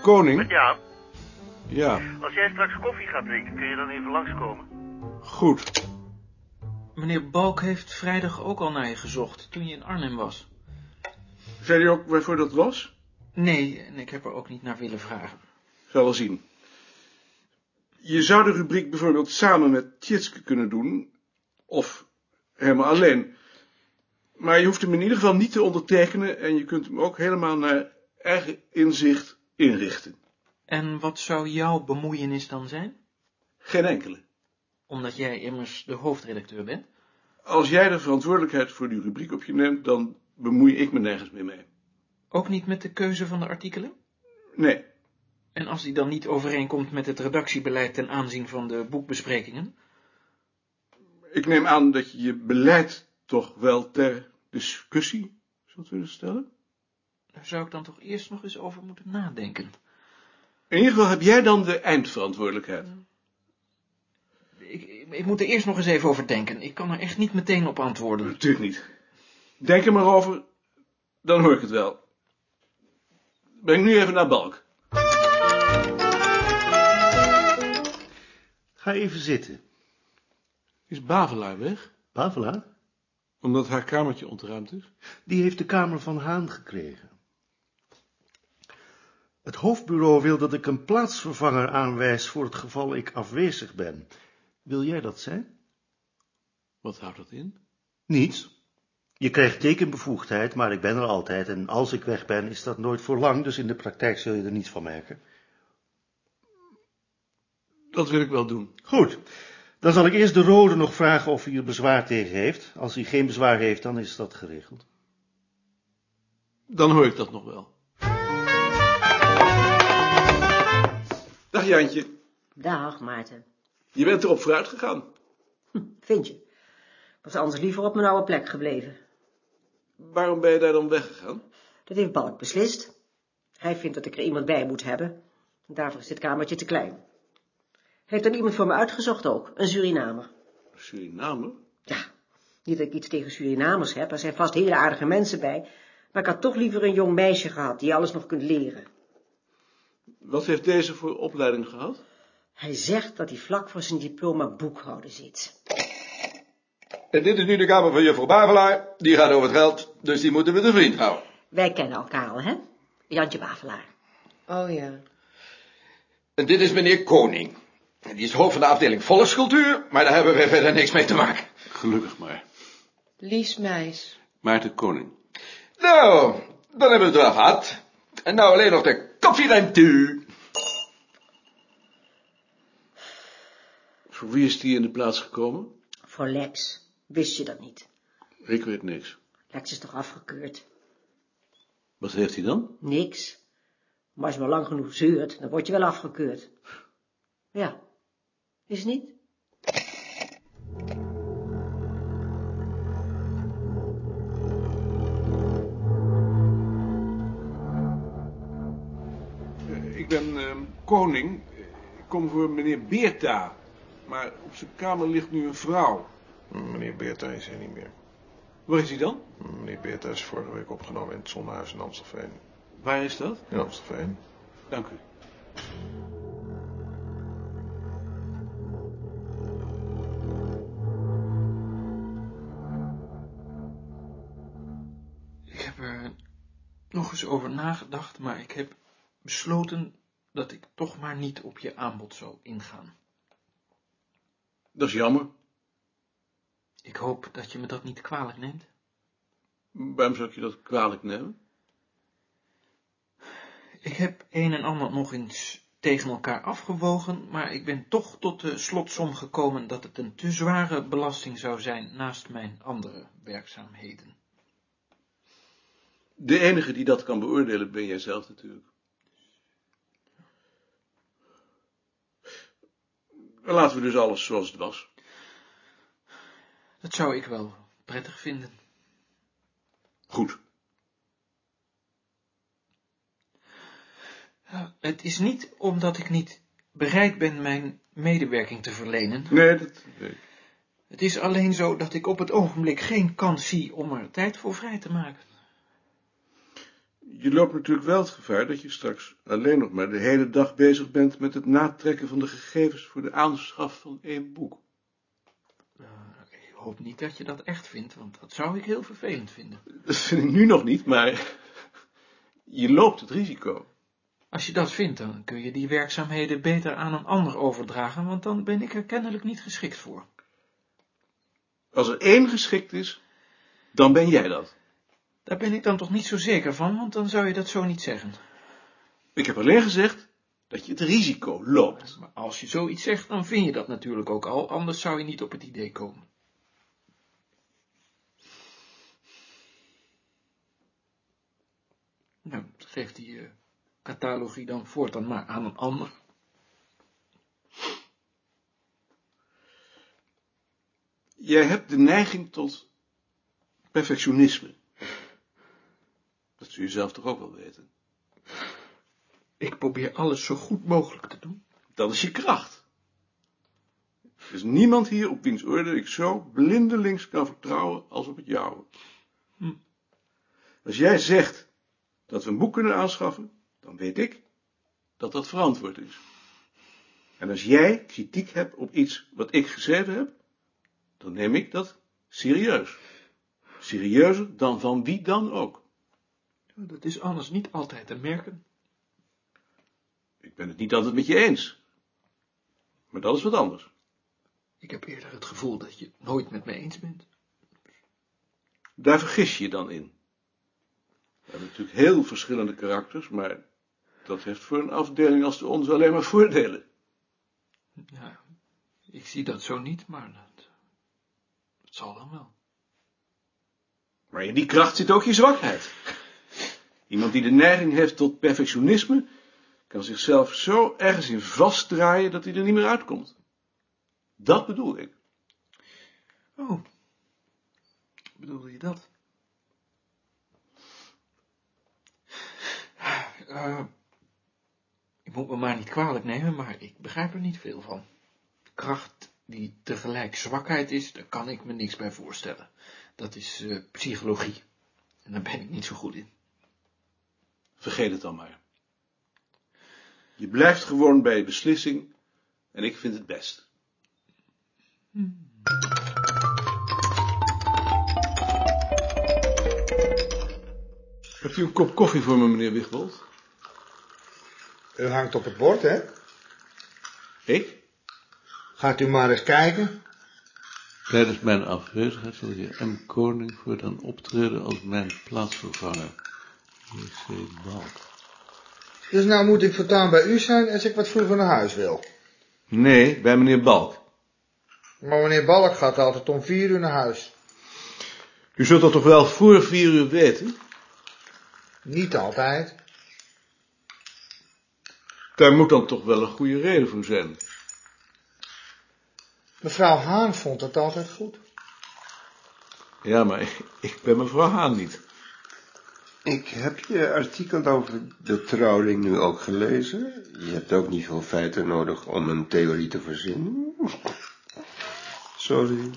Met Koning? Ja, Ja, als jij straks koffie gaat drinken, kun je dan even langskomen? goed. Meneer Balk heeft vrijdag ook al naar je gezocht, toen je in Arnhem was. Zei hij ook waarvoor dat was? Nee, en ik heb er ook niet naar willen vragen. Zal wel zien. Je zou de rubriek bijvoorbeeld samen met Tjitske kunnen doen, of helemaal alleen. Maar je hoeft hem in ieder geval niet te ondertekenen en je kunt hem ook helemaal naar eigen inzicht inrichten. En wat zou jouw bemoeienis dan zijn? Geen enkele. Omdat jij immers de hoofdredacteur bent? Als jij de verantwoordelijkheid voor die rubriek op je neemt, dan bemoei ik me nergens meer mee. Ook niet met de keuze van de artikelen? Nee, En als die dan niet overeenkomt met het redactiebeleid ten aanzien van de boekbesprekingen? ik neem aan dat je je beleid toch wel ter discussie zult willen stellen. Daar zou ik dan toch eerst nog eens over moeten nadenken. In ieder geval heb jij dan de eindverantwoordelijkheid. Ik, ik, ik moet er eerst nog eens even over denken. Ik kan er echt niet meteen op antwoorden. Natuurlijk niet. Denk er maar over, dan hoor ik het wel. Breng nu even naar Balk. Ga even zitten. Is Bavelaar weg? Pavela, Omdat haar kamertje ontruimd is? die heeft de kamer van Haan gekregen. Het hoofdbureau wil dat ik een plaatsvervanger aanwijs voor het geval ik afwezig ben. Wil jij dat zijn? Wat houdt dat in? Niets. Je krijgt tekenbevoegdheid, maar ik ben er altijd en als ik weg ben is dat nooit voor lang, dus in de praktijk zul je er niets van merken. Dat wil ik wel doen. Goed, dan zal ik eerst de rode nog vragen of hij er bezwaar tegen heeft. Als hij geen bezwaar heeft, dan is dat geregeld. Dan hoor ik dat nog wel. Dag Jantje, Dag, Maarten. je bent erop vooruit gegaan. Vind je? Ik was anders liever op mijn oude plek gebleven. Waarom ben je daar dan weggegaan? Dat heeft Balk beslist. Hij vindt dat ik er iemand bij moet hebben. Daarvoor is dit kamertje te klein. Heeft dan iemand voor me uitgezocht ook, een Surinamer. Suriname? Ja, niet dat ik iets tegen Surinamers heb, er zijn vast hele aardige mensen bij, maar ik had toch liever een jong meisje gehad die alles nog kunt leren. Wat heeft deze voor opleiding gehad? Hij zegt dat hij vlak voor zijn diploma boekhouden zit. En dit is nu de kamer van juffrouw Bavelaar. Die gaat over het geld, dus die moeten we de vriend houden. Wij kennen elkaar al, hè? Jantje Wavelaar. Oh ja. En dit is meneer Koning. Die is hoofd van de afdeling volkscultuur, maar daar hebben we verder niks mee te maken. Gelukkig maar. Lies Meis. Maarten Koning. Nou, dan hebben we het wel gehad. En nou alleen nog de koffie en thee. Voor wie is die in de plaats gekomen? Voor Lex. Wist je dat niet? Ik weet niks. Lex is toch afgekeurd? Wat heeft hij dan? Niks. Maar als je maar lang genoeg zeurt, dan word je wel afgekeurd. Ja. Is het niet? Koning. Ik kom voor meneer Beerta. Maar op zijn kamer ligt nu een vrouw. Meneer Beerta is er niet meer. Waar is hij dan? Meneer Beerta is vorige week opgenomen in het zonnehuis in Amstelveen. Waar is dat? In Amstelveen? Dank u. Ik heb er nog eens over nagedacht, maar ik heb besloten dat ik toch maar niet op je aanbod zou ingaan. Dat is jammer. Ik hoop dat je me dat niet kwalijk neemt. Waarom zou ik je dat kwalijk nemen? Ik heb een en ander nog eens tegen elkaar afgewogen, maar ik ben toch tot de slotsom gekomen dat het een te zware belasting zou zijn naast mijn andere werkzaamheden. De enige die dat kan beoordelen ben jij zelf natuurlijk. Laten we dus alles zoals het was. Dat zou ik wel prettig vinden. Goed. Ja, Het is niet omdat ik niet bereid ben mijn medewerking te verlenen. Nee, dat weet ik. Het is alleen zo dat ik op het ogenblik geen kans zie om er tijd voor vrij te maken. Je loopt natuurlijk wel het gevaar dat je straks alleen nog maar de hele dag bezig bent met het natrekken van de gegevens voor de aanschaf van één boek. Uh, ik hoop niet dat je dat echt vindt, want dat zou ik heel vervelend vinden. Dat vind ik nu nog niet, maar je loopt het risico. Als je dat vindt, dan kun je die werkzaamheden beter aan een ander overdragen, want dan ben ik er kennelijk niet geschikt voor. Als er één geschikt is, dan ben jij dat. Daar ben ik dan toch niet zo zeker van, want dan zou je dat zo niet zeggen. Ik heb alleen gezegd dat je het risico loopt. Maar als je zoiets zegt, dan vind je dat natuurlijk ook al, anders zou je niet op het idee komen. Nou, geef die uh, catalogie dan voortaan maar aan een ander. Jij hebt de neiging tot perfectionisme. Dat zul je zelf toch ook wel weten. Ik probeer alles zo goed mogelijk te doen. Dat is je kracht. Er is niemand hier op wiens orde ik zo blindelings kan vertrouwen als op het jouwe. Hm. Als jij zegt dat we een boek kunnen aanschaffen, dan weet ik dat dat verantwoord is. En als jij kritiek hebt op iets wat ik geschreven heb, dan neem ik dat serieus. Serieuzer dan van wie dan ook. Dat is anders niet altijd te merken. Ik ben het niet altijd met je eens. Maar dat is wat anders. Ik heb eerder het gevoel dat je het nooit met me eens bent. Daar vergis je je dan in. We hebben natuurlijk heel verschillende karakters, maar dat heeft voor een afdeling als de onze alleen maar voordelen. Ja, ik zie dat zo niet, maar dat, dat zal dan wel. Maar in die kracht zit ook je zwakheid. Iemand die de neiging heeft tot perfectionisme, kan zichzelf zo ergens in vastdraaien dat hij er niet meer uitkomt. Dat bedoel ik. Oh, bedoelde je dat? Uh, ik moet me maar niet kwalijk nemen, maar ik begrijp er niet veel van. Kracht die tegelijk zwakheid is, daar kan ik me niks bij voorstellen. Dat is uh, psychologie. En daar ben ik niet zo goed in. Vergeet het dan maar. Je blijft gewoon bij je beslissing en ik vind het best. Hmm. Hebt u een kop koffie voor me, meneer Wigbold? U hangt op het bord, hè? Ik? Gaat u maar eens kijken. Tijdens mijn afwezigheid zal de heer M. Koning voortaan optreden als mijn plaatsvervanger. J.C. Balk. Dus nou moet ik voortaan bij u zijn als ik wat vroeger naar huis wil. Nee, bij meneer Balk. Maar meneer Balk gaat altijd om vier uur naar huis. U zult dat toch wel voor vier uur weten? Niet altijd. Daar moet dan toch wel een goede reden voor zijn. Mevrouw Haan vond het altijd goed. Ja, maar ik ben mevrouw Haan niet. Ik heb je artikel over de trouwring nu ook gelezen. Je hebt ook niet veel feiten nodig om een theorie te verzinnen. Sorry.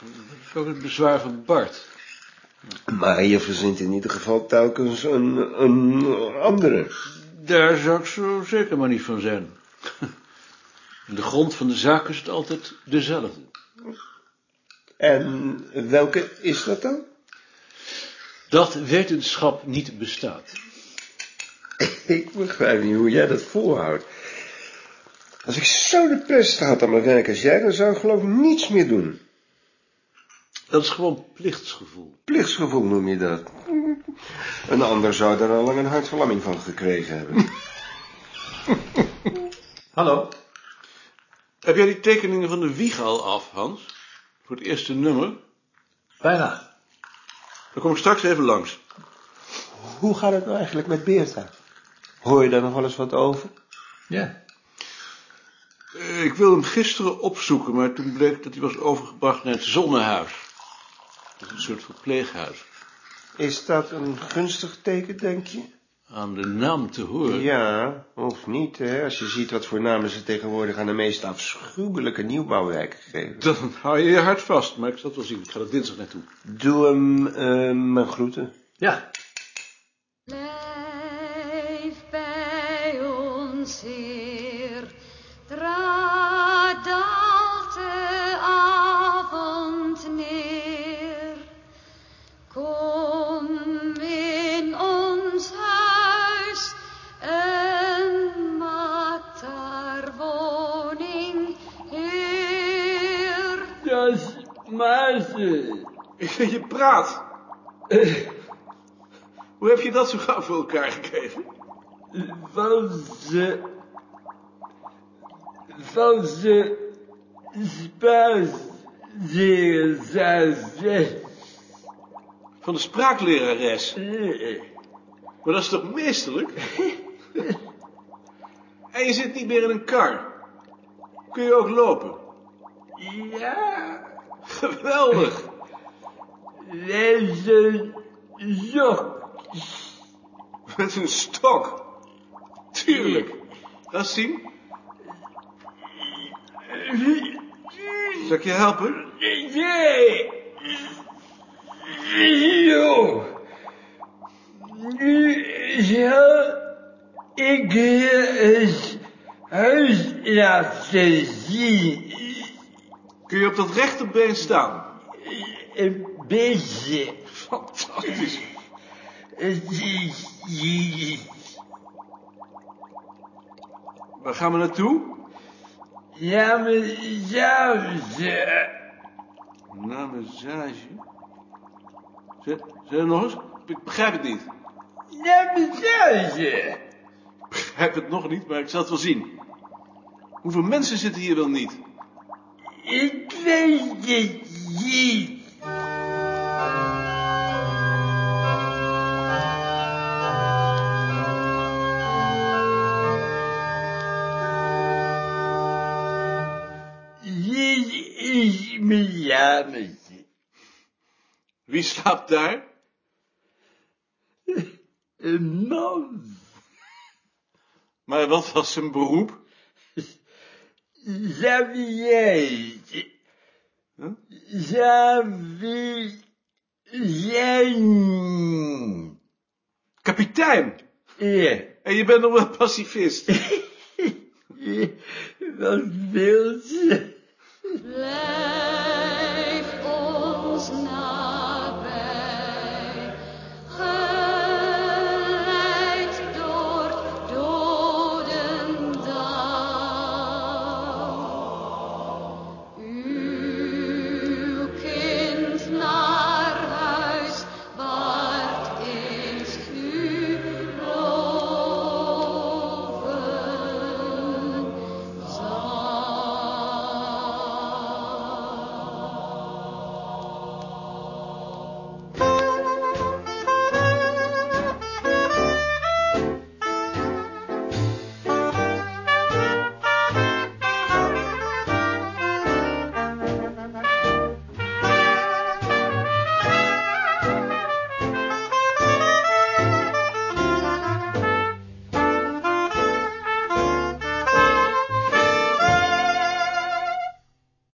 Dat is ook het bezwaar van Bart. Maar je verzint in ieder geval telkens een, een andere. Daar zou ik zo zeker maar niet van zijn. De grond van de zaak is het altijd dezelfde. En welke is dat dan? Dat wetenschap niet bestaat. Ik begrijp niet hoe jij dat volhoudt. Als ik zo de pest had aan mijn werk als jij, dan zou ik geloof ik niets meer doen. Dat is gewoon plichtsgevoel. Plichtsgevoel noem je dat. Een ander zou daar al lang een hartverlamming van gekregen hebben. Hallo. Heb jij die tekeningen van de wieg al af, Hans? Voor het eerste nummer? Bijna. Dan kom ik straks even langs. Hoe gaat het nou eigenlijk met Beerta? Hoor je daar nog wel eens wat over? Ja. Ik wilde hem gisteren opzoeken, maar toen bleek dat hij was overgebracht naar het Zonnehuis. Dat is een soort verpleeghuis. Is dat een gunstig teken, denk je? Aan de naam te horen. Ja, of niet, hè? Als je ziet wat voor namen ze tegenwoordig aan de meest afschuwelijke nieuwbouwwerken geven. Dan hou je je hart vast, maar ik zal het wel zien. Ik ga er dinsdag naartoe. Doe hem uh, mijn groeten. Ja. Praat. Hoe heb je dat zo gauw voor elkaar gekregen? Van ze... Van ze... Spaas... Lerares. Van de spraaklerares. Maar dat is toch meesterlijk? en je zit niet meer in een kar. Kun je ook lopen? Ja, Geweldig. Lezen zok. Met een stok. Tuurlijk. Laat zien. Zal ik je helpen? Nee. Zo. Nu zal ik je eens huis laten zien. Kun je op dat rechterbeen staan? Hier. Waar gaan we naartoe? Ja, mezelf. Naar massage. Zeg, zeg nog eens? Ik begrijp het niet. Ja, mezelf. Ik begrijp het nog niet, maar ik zal het wel zien. Hoeveel mensen zitten hier wel niet? Ik weet het niet. Wie slaapt daar? Een man. Maar wat was zijn beroep? Xavier. Huh? Xavier. Kapitein. Ja. En je bent nog wel pacifist. Wat wil ze?